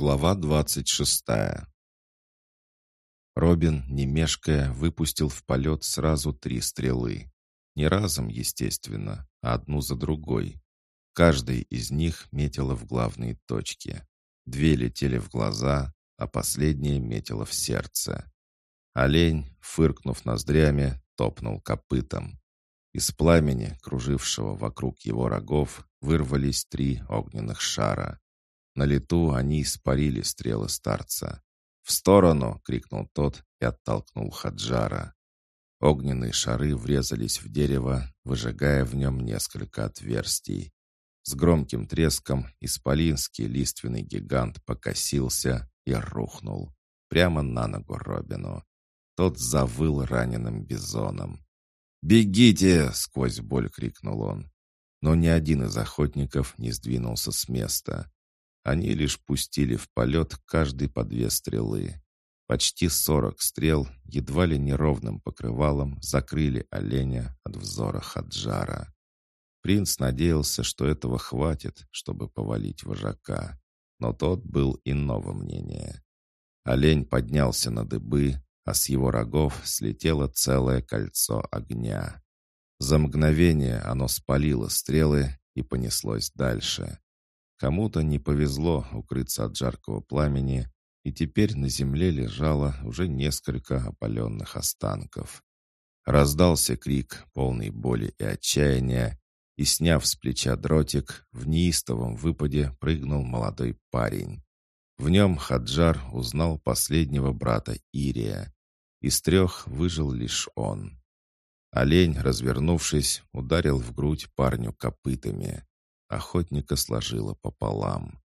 Глава двадцать шестая. Робин, не мешкая, выпустил в полет сразу три стрелы. Не разом, естественно, а одну за другой. Каждая из них метила в главные точки. Две летели в глаза, а последняя метила в сердце. Олень, фыркнув ноздрями, топнул копытом. Из пламени, кружившего вокруг его рогов, вырвались три огненных шара. На лету они испарили стрелы старца. «В сторону!» — крикнул тот и оттолкнул Хаджара. Огненные шары врезались в дерево, выжигая в нем несколько отверстий. С громким треском исполинский лиственный гигант покосился и рухнул. Прямо на ногу Робину. Тот завыл раненым бизоном. «Бегите!» — сквозь боль крикнул он. Но ни один из охотников не сдвинулся с места. Они лишь пустили в полет каждый по две стрелы. Почти сорок стрел едва ли неровным покрывалом закрыли оленя от взора Хаджара. Принц надеялся, что этого хватит, чтобы повалить вожака. Но тот был иного мнения. Олень поднялся на дыбы, а с его рогов слетело целое кольцо огня. За мгновение оно спалило стрелы и понеслось дальше. Кому-то не повезло укрыться от жаркого пламени, и теперь на земле лежало уже несколько опаленных останков. Раздался крик, полный боли и отчаяния, и, сняв с плеча дротик, в неистовом выпаде прыгнул молодой парень. В нем Хаджар узнал последнего брата Ирия. Из трех выжил лишь он. Олень, развернувшись, ударил в грудь парню копытами. Охотника сложило пополам.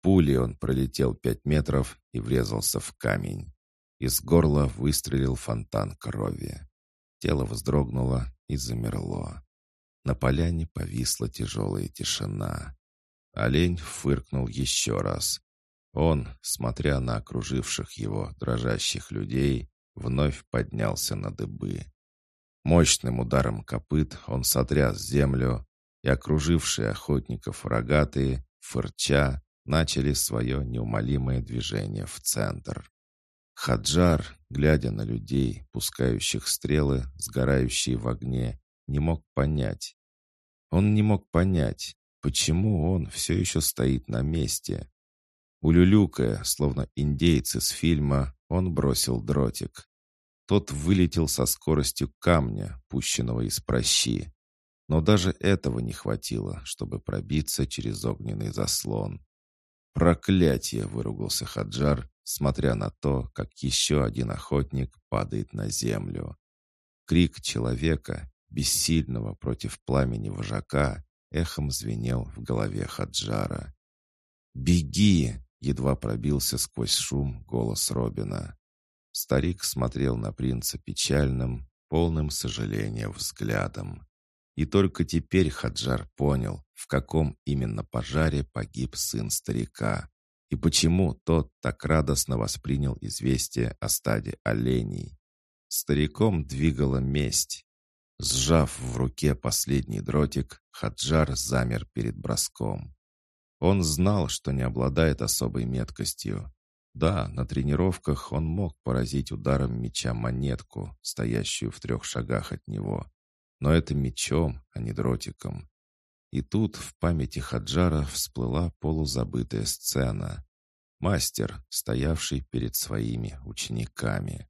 Пулей он пролетел пять метров и врезался в камень. Из горла выстрелил фонтан крови. Тело вздрогнуло и замерло. На поляне повисла тяжелая тишина. Олень фыркнул еще раз. Он, смотря на окруживших его дрожащих людей, вновь поднялся на дыбы. Мощным ударом копыт он сотряс землю, и окружившие охотников рогатые, фырча, начали свое неумолимое движение в центр. Хаджар, глядя на людей, пускающих стрелы, сгорающие в огне, не мог понять. Он не мог понять, почему он все еще стоит на месте. Улюлюкая, словно индейцы с фильма, он бросил дротик. Тот вылетел со скоростью камня, пущенного из прощи. Но даже этого не хватило, чтобы пробиться через огненный заслон. «Проклятие!» — выругался Хаджар, смотря на то, как еще один охотник падает на землю. Крик человека, бессильного против пламени вожака, эхом звенел в голове Хаджара. «Беги!» — едва пробился сквозь шум голос Робина. Старик смотрел на принца печальным, полным сожаления взглядом. И только теперь Хаджар понял, в каком именно пожаре погиб сын старика, и почему тот так радостно воспринял известие о стаде оленей. Стариком двигала месть. Сжав в руке последний дротик, Хаджар замер перед броском. Он знал, что не обладает особой меткостью. Да, на тренировках он мог поразить ударом меча монетку, стоящую в трех шагах от него. Но это мечом, а не дротиком. И тут в памяти Хаджара всплыла полузабытая сцена. Мастер, стоявший перед своими учениками.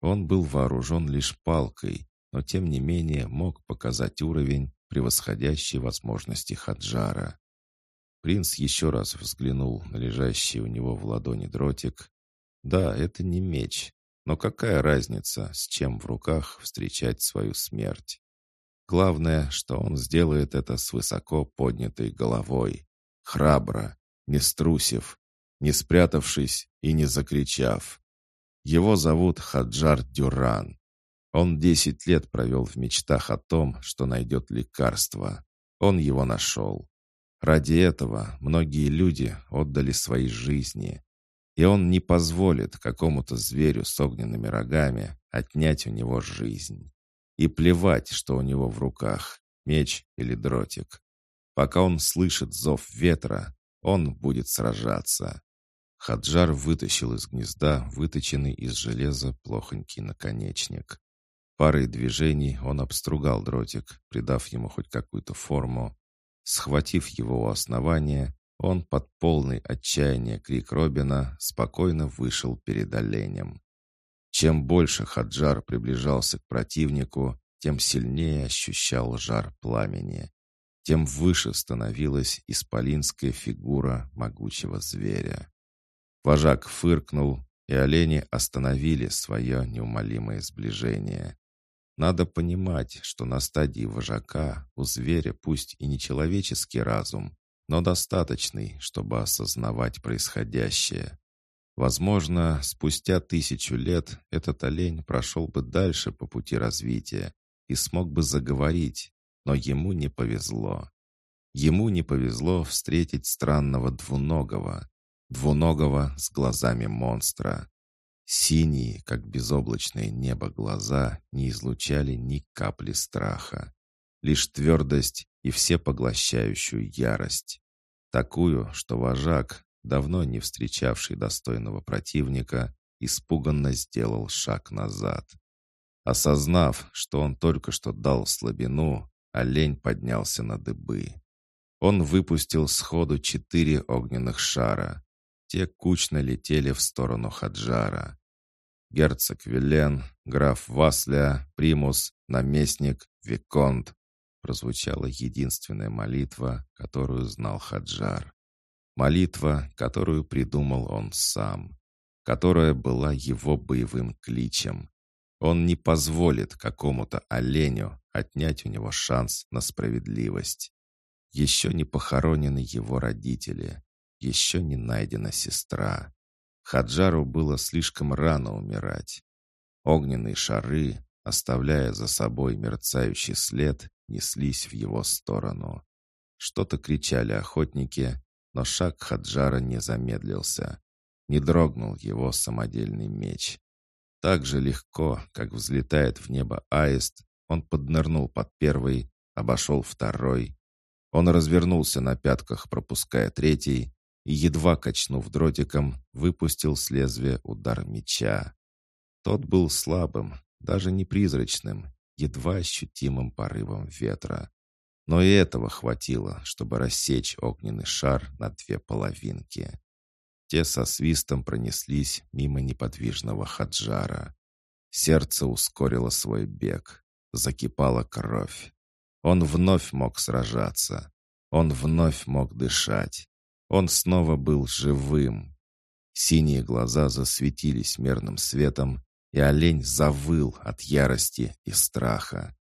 Он был вооружен лишь палкой, но тем не менее мог показать уровень, превосходящий возможности Хаджара. Принц еще раз взглянул на лежащий у него в ладони дротик. Да, это не меч, но какая разница, с чем в руках встречать свою смерть? Главное, что он сделает это с высоко поднятой головой. Храбро, не струсив, не спрятавшись и не закричав. Его зовут Хаджар Дюран. Он десять лет провел в мечтах о том, что найдет лекарство. Он его нашел. Ради этого многие люди отдали свои жизни. И он не позволит какому-то зверю с огненными рогами отнять у него жизнь. И плевать, что у него в руках, меч или дротик. Пока он слышит зов ветра, он будет сражаться. Хаджар вытащил из гнезда выточенный из железа плохонький наконечник. Парой движений он обстругал дротик, придав ему хоть какую-то форму. Схватив его у основания, он под полный отчаяния крик Робина спокойно вышел перед оленем. Чем больше Хаджар приближался к противнику, тем сильнее ощущал жар пламени, тем выше становилась исполинская фигура могучего зверя. Вожак фыркнул, и олени остановили свое неумолимое сближение. Надо понимать, что на стадии вожака у зверя пусть и не человеческий разум, но достаточный, чтобы осознавать происходящее. Возможно, спустя тысячу лет этот олень прошел бы дальше по пути развития и смог бы заговорить, но ему не повезло. Ему не повезло встретить странного двуногого, двуногого с глазами монстра. Синие, как безоблачное небо глаза, не излучали ни капли страха. Лишь твердость и всепоглощающую ярость. Такую, что вожак, давно не встречавший достойного противника, испуганно сделал шаг назад. Осознав, что он только что дал слабину, олень поднялся на дыбы. Он выпустил сходу четыре огненных шара. Те кучно летели в сторону Хаджара. Герцог Вилен, граф Васля, примус, наместник, виконт. Прозвучала единственная молитва, которую знал Хаджар. Молитва, которую придумал он сам, которая была его боевым кличем. Он не позволит какому-то оленю отнять у него шанс на справедливость. Еще не похоронены его родители, еще не найдена сестра. Хаджару было слишком рано умирать. Огненные шары, оставляя за собой мерцающий след, неслись в его сторону. Что-то кричали охотники, но шаг Хаджара не замедлился. Не дрогнул его самодельный меч. Так же легко, как взлетает в небо аист, он поднырнул под первый, обошел второй. Он развернулся на пятках, пропуская третий, и, едва качнув дротиком, выпустил с лезвия удар меча. Тот был слабым, даже не призрачным, едва ощутимым порывом ветра. Но и этого хватило, чтобы рассечь огненный шар на две половинки. Те со свистом пронеслись мимо неподвижного хаджара. Сердце ускорило свой бег. Закипала кровь. Он вновь мог сражаться. Он вновь мог дышать. Он снова был живым. Синие глаза засветились мерным светом, и олень завыл от ярости и страха.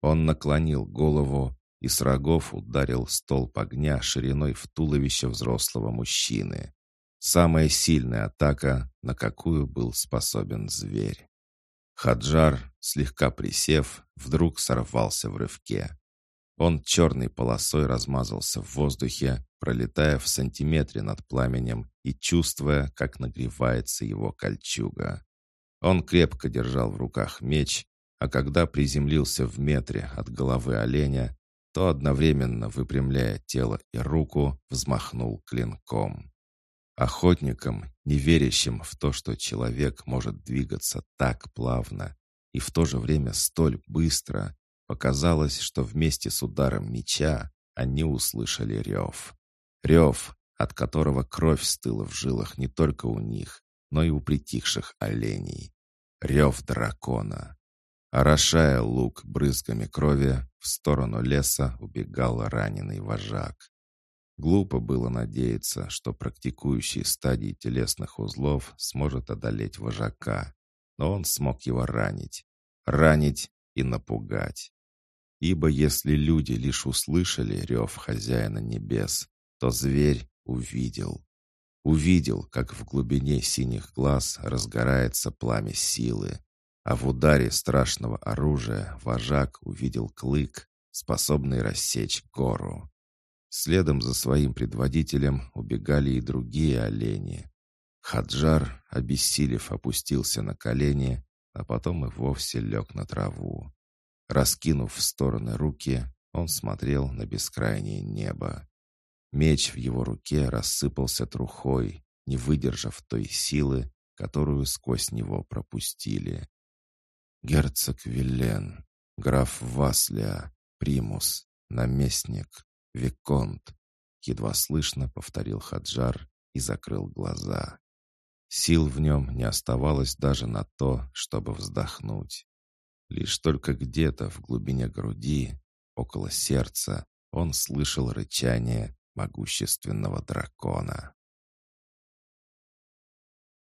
Он наклонил голову и с рогов ударил столб огня шириной в туловище взрослого мужчины. Самая сильная атака, на какую был способен зверь. Хаджар, слегка присев, вдруг сорвался в рывке. Он черной полосой размазался в воздухе, пролетая в сантиметре над пламенем и чувствуя, как нагревается его кольчуга. Он крепко держал в руках меч, а когда приземлился в метре от головы оленя, то одновременно выпрямляя тело и руку, взмахнул клинком. Охотникам, не верящим в то, что человек может двигаться так плавно и в то же время столь быстро, показалось, что вместе с ударом меча они услышали рев. Рев, от которого кровь стыла в жилах не только у них, но и у притихших оленей. Рев дракона. Орошая лук брызгами крови, в сторону леса убегал раненый вожак. Глупо было надеяться, что практикующий стадии телесных узлов сможет одолеть вожака, но он смог его ранить. Ранить и напугать. Ибо если люди лишь услышали рев хозяина небес, то зверь увидел. Увидел, как в глубине синих глаз разгорается пламя силы, а в ударе страшного оружия вожак увидел клык, способный рассечь гору. Следом за своим предводителем убегали и другие олени. Хаджар, обессилев, опустился на колени, а потом и вовсе лег на траву. Раскинув в стороны руки, он смотрел на бескрайнее небо. Меч в его руке рассыпался трухой, не выдержав той силы, которую сквозь него пропустили. Герцог Виллен, граф Васлия, примус, наместник, виконт, едва слышно повторил Хаджар и закрыл глаза. Сил в нем не оставалось даже на то, чтобы вздохнуть. Лишь только где-то в глубине груди, около сердца, он слышал рычание могущественного дракона.